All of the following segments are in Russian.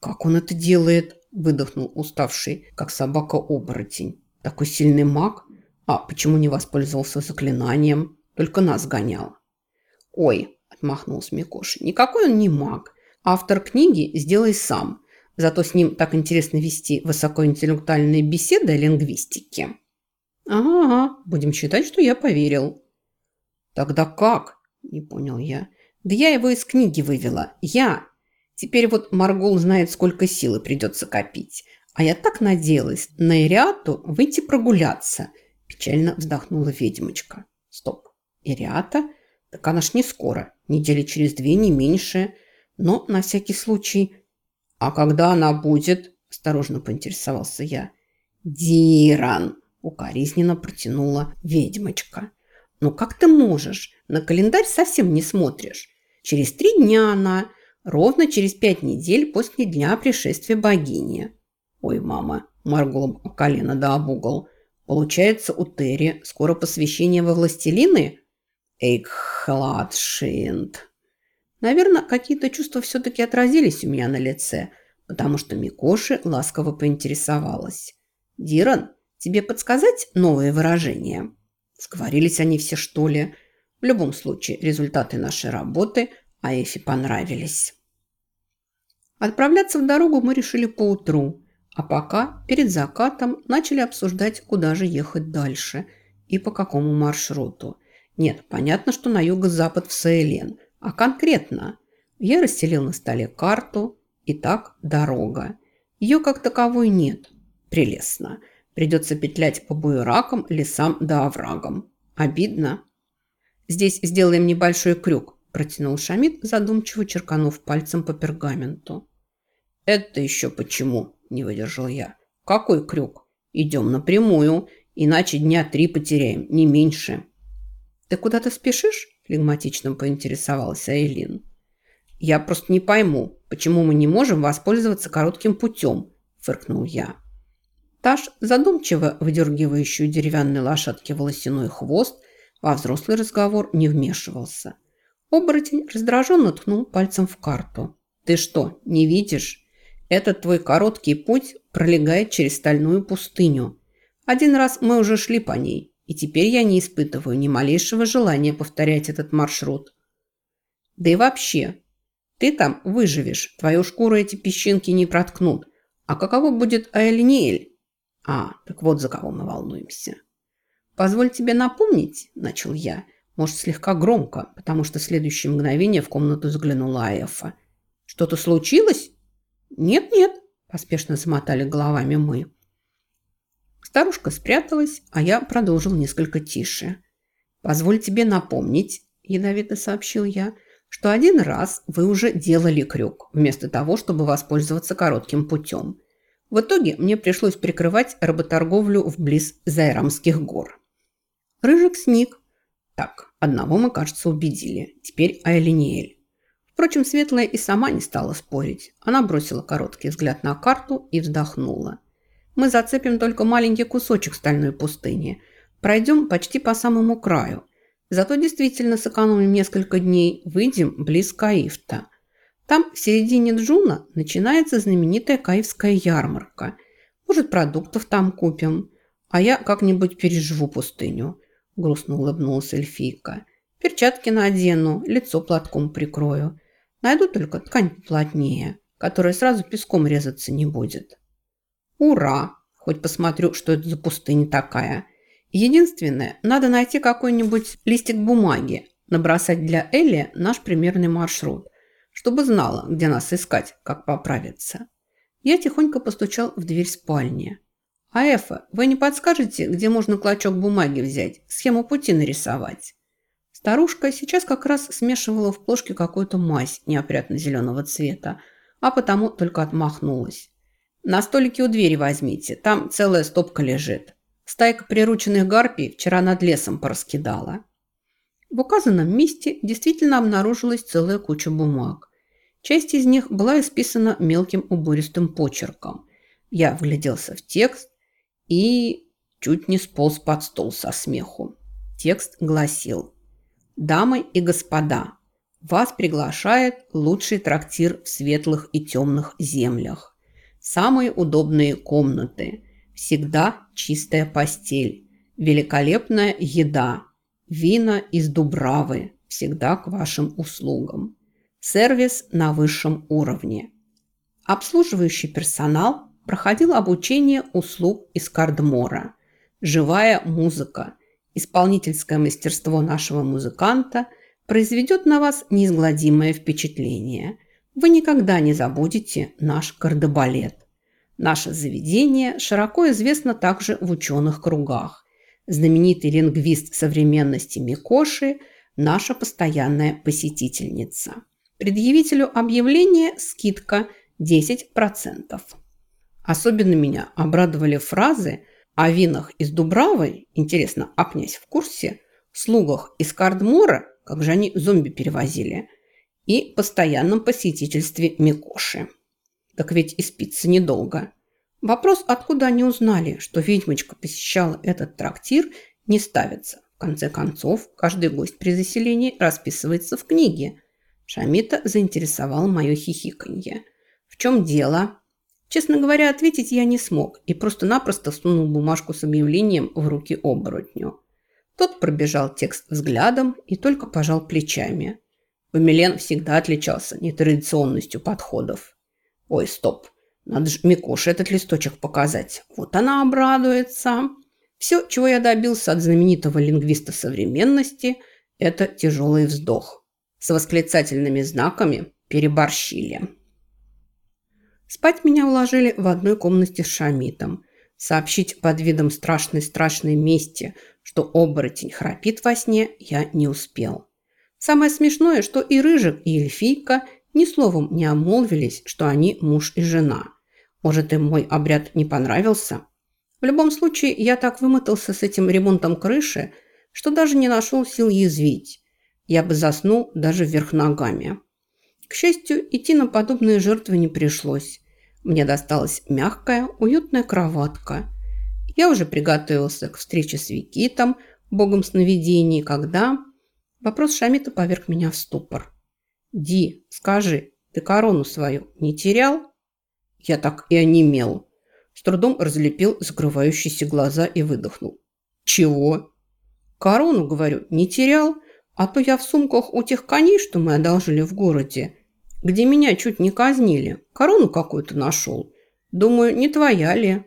«Как он это делает?» – выдохнул уставший, как собака-оборотень. «Такой сильный маг? А почему не воспользовался заклинанием? Только нас гонял». «Ой!» – отмахнулся Микоши. «Никакой он не маг. Автор книги сделай сам. Зато с ним так интересно вести высокоинтеллектуальные беседы о лингвистике». «Ага, будем считать, что я поверил». «Тогда как?» – не понял я. «Да я его из книги вывела. Я. Теперь вот Маргул знает, сколько силы придется копить. А я так надеялась на Ириату выйти прогуляться». Печально вздохнула ведьмочка. «Стоп. Ириата? Так она ж не скоро. Недели через две, не меньше. Но на всякий случай...» «А когда она будет?» – осторожно поинтересовался я. «Диран!» – укоризненно протянула ведьмочка. «Ну как ты можешь? На календарь совсем не смотришь. Через три дня она, ровно через пять недель после дня пришествия богини». «Ой, мама!» – моргнула колено да об угол. «Получается, у Терри скоро посвящение во властелины?» «Эйк, хладшинд!» Наверное, какие-то чувства все-таки отразились у меня на лице, потому что Микоши ласково поинтересовалась. «Диран, тебе подсказать новые выражения?» Сговорились они все, что ли? В любом случае, результаты нашей работы Аэфи понравились. Отправляться в дорогу мы решили поутру, а пока перед закатом начали обсуждать, куда же ехать дальше и по какому маршруту. Нет, понятно, что на юго-запад в Саэлен, а конкретно. Я расстелил на столе карту, и так дорога. Ее как таковой нет. Прелестно. Придется петлять по буеракам, лесам да оврагам. Обидно. Здесь сделаем небольшой крюк, протянул Шамид, задумчиво черканув пальцем по пергаменту. Это еще почему? Не выдержал я. Какой крюк? Идем напрямую, иначе дня три потеряем, не меньше. Ты куда-то спешишь? Флегматично поинтересовался Эйлин. Я просто не пойму, почему мы не можем воспользоваться коротким путем, фыркнул я. Таш, задумчиво выдергивающую деревянной лошадке волосяной хвост, во взрослый разговор не вмешивался. Оборотень раздраженно ткнул пальцем в карту. «Ты что, не видишь? Этот твой короткий путь пролегает через стальную пустыню. Один раз мы уже шли по ней, и теперь я не испытываю ни малейшего желания повторять этот маршрут. Да и вообще, ты там выживешь, твою шкуру эти песчинки не проткнут. А каково будет Аэльниэль? А, так вот за кого мы волнуемся. Позволь тебе напомнить, начал я, может, слегка громко, потому что в следующее мгновение в комнату заглянула Аэфа. Что-то случилось? Нет-нет, поспешно замотали головами мы. Старушка спряталась, а я продолжил несколько тише. «Позволь тебе напомнить», – ядовито сообщил я, – «что один раз вы уже делали крюк, вместо того, чтобы воспользоваться коротким путем. В итоге мне пришлось прикрывать работорговлю вблиз Зайрамских гор. Рыжик сник. Так, одного мы, кажется, убедили. Теперь Айлиниэль. Впрочем, Светлая и сама не стала спорить. Она бросила короткий взгляд на карту и вздохнула. Мы зацепим только маленький кусочек стальной пустыни. Пройдем почти по самому краю. Зато действительно сэкономим несколько дней, выйдем близ Каифта. Там в середине Джуна начинается знаменитая каевская ярмарка. Может, продуктов там купим. А я как-нибудь переживу пустыню. Грустно улыбнулась эльфийка. Перчатки надену, лицо платком прикрою. Найду только ткань плотнее, которая сразу песком резаться не будет. Ура! Хоть посмотрю, что это за пустыня такая. Единственное, надо найти какой-нибудь листик бумаги, набросать для Элли наш примерный маршрут – чтобы знала, где нас искать, как поправиться. Я тихонько постучал в дверь спальни. «А вы не подскажете, где можно клочок бумаги взять, схему пути нарисовать?» Старушка сейчас как раз смешивала в плошке какую-то мазь неопрятно-зеленого цвета, а потому только отмахнулась. «На столике у двери возьмите, там целая стопка лежит. Стайка прирученных гарпий вчера над лесом пораскидала». В указанном месте действительно обнаружилась целая куча бумаг. Часть из них была исписана мелким убористым почерком. Я вгляделся в текст и чуть не сполз под стол со смеху. Текст гласил «Дамы и господа, вас приглашает лучший трактир в светлых и темных землях. Самые удобные комнаты, всегда чистая постель, великолепная еда, вина из Дубравы, всегда к вашим услугам. Сервис на высшем уровне. Обслуживающий персонал проходил обучение услуг из Кардмора. Живая музыка, исполнительское мастерство нашего музыканта произведет на вас неизгладимое впечатление. Вы никогда не забудете наш кардебалет. Наше заведение широко известно также в ученых кругах. Знаменитый лингвист современности Микоши – наша постоянная посетительница. Предъявителю объявления скидка 10%. Особенно меня обрадовали фразы о винах из Дубравы, интересно, а князь в курсе, слугах из Кардмора, как же они зомби перевозили, и постоянном посетительстве Микоши. Так ведь и спится недолго. Вопрос, откуда они узнали, что ведьмочка посещала этот трактир, не ставится. В конце концов, каждый гость при заселении расписывается в книге. Шамита заинтересовал мое хихиканье. «В чем дело?» Честно говоря, ответить я не смог и просто-напросто сунул бумажку с объявлением в руки оборотню. Тот пробежал текст взглядом и только пожал плечами. Помелен всегда отличался нетрадиционностью подходов. Ой, стоп, надо же Микоше этот листочек показать. Вот она обрадуется. Все, чего я добился от знаменитого лингвиста современности, это тяжелый вздох. С восклицательными знаками переборщили. Спать меня уложили в одной комнате с Шамитом. Сообщить под видом страшной-страшной мести, что оборотень храпит во сне, я не успел. Самое смешное, что и Рыжик, и Эльфийка ни словом не обмолвились, что они муж и жена. Может, им мой обряд не понравился? В любом случае, я так вымотался с этим ремонтом крыши, что даже не нашел сил язвить. Я бы заснул даже вверх ногами. К счастью, идти на подобные жертвы не пришлось. Мне досталась мягкая, уютная кроватка. Я уже приготовился к встрече с Викитом, богом сновидений, когда... Вопрос Шамита поверг меня в ступор. «Ди, скажи, ты корону свою не терял?» Я так и онемел. С трудом разлепил закрывающиеся глаза и выдохнул. «Чего?» «Корону, говорю, не терял?» А то я в сумках у тех коней, что мы одолжили в городе, где меня чуть не казнили, корону какую-то нашел. Думаю, не твоя ли?»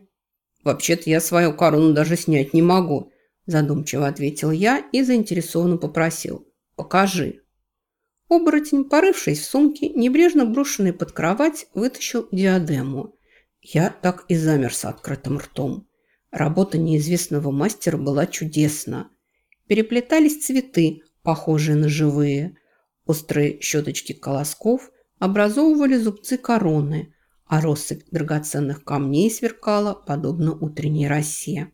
«Вообще-то я свою корону даже снять не могу», задумчиво ответил я и заинтересованно попросил. «Покажи». Оборотень, порывшись в сумке, небрежно брошенный под кровать, вытащил диадему. Я так и замер с открытым ртом. Работа неизвестного мастера была чудесна. Переплетались цветы, похожие на живые. Острые щеточки колосков образовывали зубцы короны, а россыпь драгоценных камней сверкала, подобно утренней росе.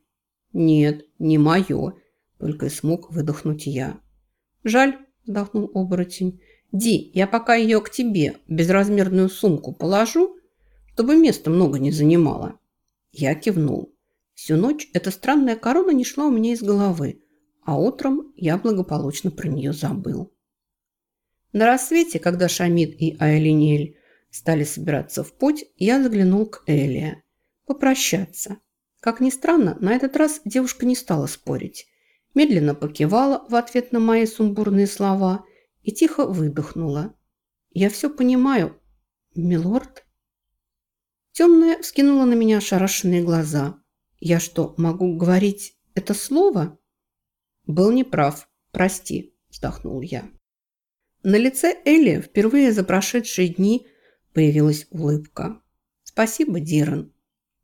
«Нет, не мое», – только и смог выдохнуть я. «Жаль», – вздохнул оборотень. «Ди, я пока ее к тебе безразмерную сумку положу, чтобы места много не занимала». Я кивнул. Всю ночь эта странная корона не шла у меня из головы, а утром я благополучно про нее забыл. На рассвете, когда Шамид и Айлинель стали собираться в путь, я заглянул к Элия. Попрощаться. Как ни странно, на этот раз девушка не стала спорить. Медленно покивала в ответ на мои сумбурные слова и тихо выдохнула. «Я все понимаю, милорд». Темная вскинула на меня ошарашенные глаза. «Я что, могу говорить это слово?» «Был неправ. Прости», – вздохнул я. На лице Элли впервые за прошедшие дни появилась улыбка. «Спасибо, Диран».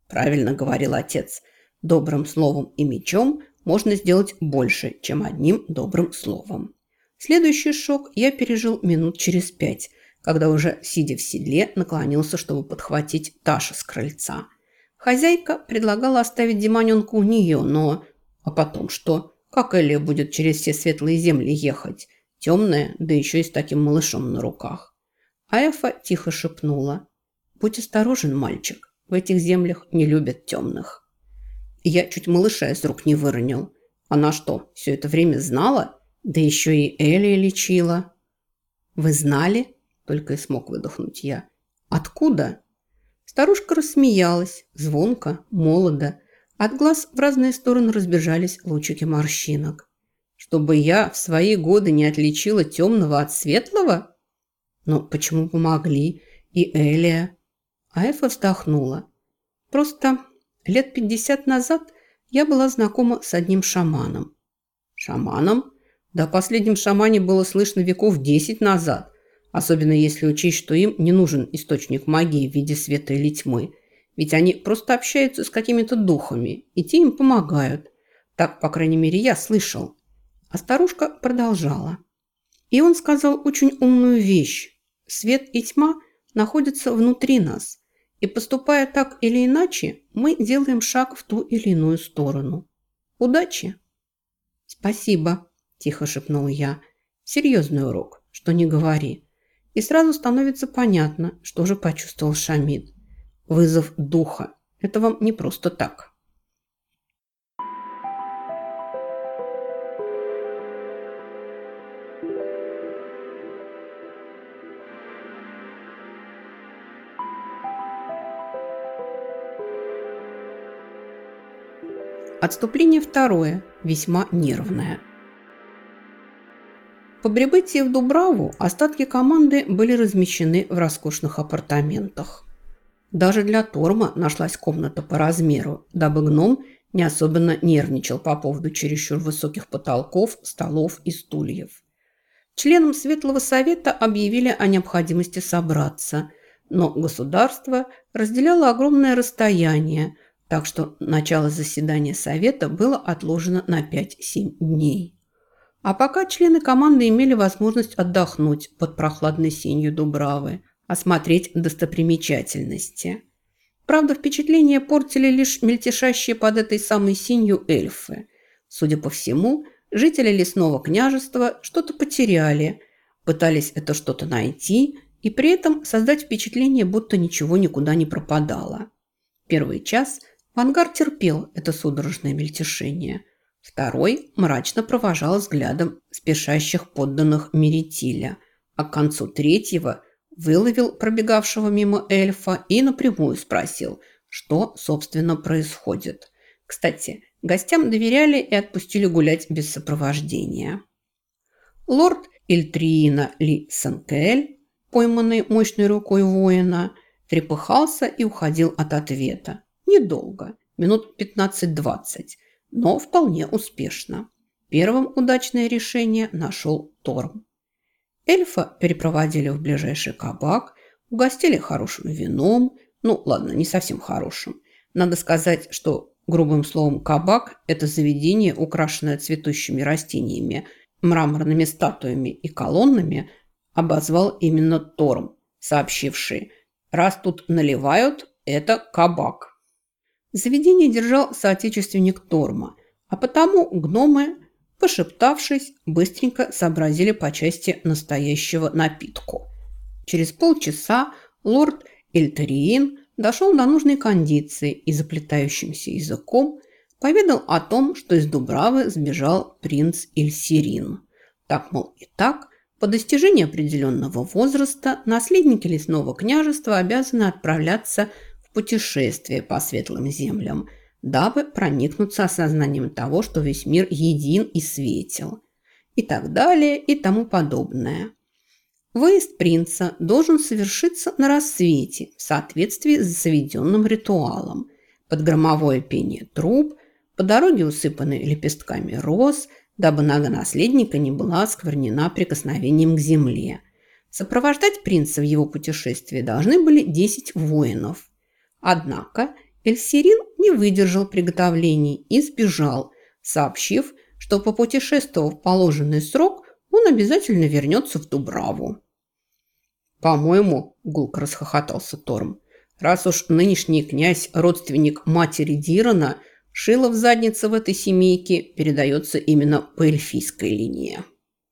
Правильно говорил отец. Добрым словом и мечом можно сделать больше, чем одним добрым словом. Следующий шок я пережил минут через пять, когда уже, сидя в седле, наклонился, чтобы подхватить Таша с крыльца. Хозяйка предлагала оставить Димоненку у нее, но... А потом что? Как Элия будет через все светлые земли ехать? Темная, да еще и с таким малышом на руках. А Эфа тихо шепнула. «Будь осторожен, мальчик. В этих землях не любят темных». Я чуть малыша из рук не выронил. Она что, все это время знала? Да еще и Элия лечила. «Вы знали?» – только и смог выдохнуть я. «Откуда?» Старушка рассмеялась, звонко, молодо. От глаз в разные стороны разбежались лучики морщинок. «Чтобы я в свои годы не отличила темного от светлого?» «Ну, почему помогли? И Элия?» А Эфа вздохнула. «Просто лет пятьдесят назад я была знакома с одним шаманом». «Шаманом?» Да о последнем шамане было слышно веков десять назад, особенно если учесть, что им не нужен источник магии в виде света или тьмы. Ведь они просто общаются с какими-то духами, и те им помогают. Так, по крайней мере, я слышал. А старушка продолжала. И он сказал очень умную вещь. Свет и тьма находятся внутри нас. И поступая так или иначе, мы делаем шаг в ту или иную сторону. Удачи! Спасибо, тихо шепнул я. Серьезный урок, что не говори. И сразу становится понятно, что же почувствовал Шамид. Вызов духа. Это вам не просто так. Отступление второе, весьма нервное. По прибытии в Дубраву остатки команды были размещены в роскошных апартаментах. Даже для Торма нашлась комната по размеру, дабы гном не особенно нервничал по поводу чересчур высоких потолков, столов и стульев. Членам Светлого Совета объявили о необходимости собраться, но государство разделяло огромное расстояние, так что начало заседания Совета было отложено на 5-7 дней. А пока члены команды имели возможность отдохнуть под прохладной сенью Дубравы, осмотреть достопримечательности. Правда, впечатление портили лишь мельтешащие под этой самой синью эльфы. Судя по всему, жители лесного княжества что-то потеряли, пытались это что-то найти и при этом создать впечатление, будто ничего никуда не пропадало. Первый час Вангар терпел это судорожное мельтешение – Второй мрачно провожал взглядом спешащих подданных Меритиля, а к концу третьего выловил пробегавшего мимо эльфа и напрямую спросил, что, собственно, происходит. Кстати, гостям доверяли и отпустили гулять без сопровождения. Лорд Ильтриина Ли Санкель, пойманный мощной рукой воина, трепыхался и уходил от ответа. Недолго, минут 15-20, но вполне успешно. Первым удачное решение нашел Торм. Эльфа перепроводили в ближайший кабак, угостили хорошим вином, ну ладно, не совсем хорошим. Надо сказать, что грубым словом кабак – это заведение, украшенное цветущими растениями, мраморными статуями и колоннами, обозвал именно Торм, сообщивший «Раз тут наливают, это кабак». Заведение держал соотечественник Торма, а потому гномы, пошептавшись, быстренько сообразили по части настоящего напитку. Через полчаса лорд Эльтериин дошел до нужной кондиции и заплетающимся языком поведал о том, что из Дубравы сбежал принц Ильсирин. Так, мол, и так, по достижении определенного возраста наследники лесного княжества обязаны отправляться путешествие по светлым землям, дабы проникнуться осознанием того, что весь мир един и светел, и так далее и тому подобное. Выезд принца должен совершиться на рассвете в соответствии с заведенным ритуалом, под громовое пение труб, по дороге усыпанной лепестками роз, дабы нога наследника не была осквернена прикосновением к земле. Сопровождать принца в его путешествии должны были 10 воинов – Однако Эльсирин не выдержал приготовлений и сбежал, сообщив, что по путешествовав положенный срок, он обязательно вернется в Дубраву. «По-моему», – гулко расхохотался Торм, «раз уж нынешний князь – родственник матери Дирана, шило в заднице в этой семейке передается именно по эльфийской линии».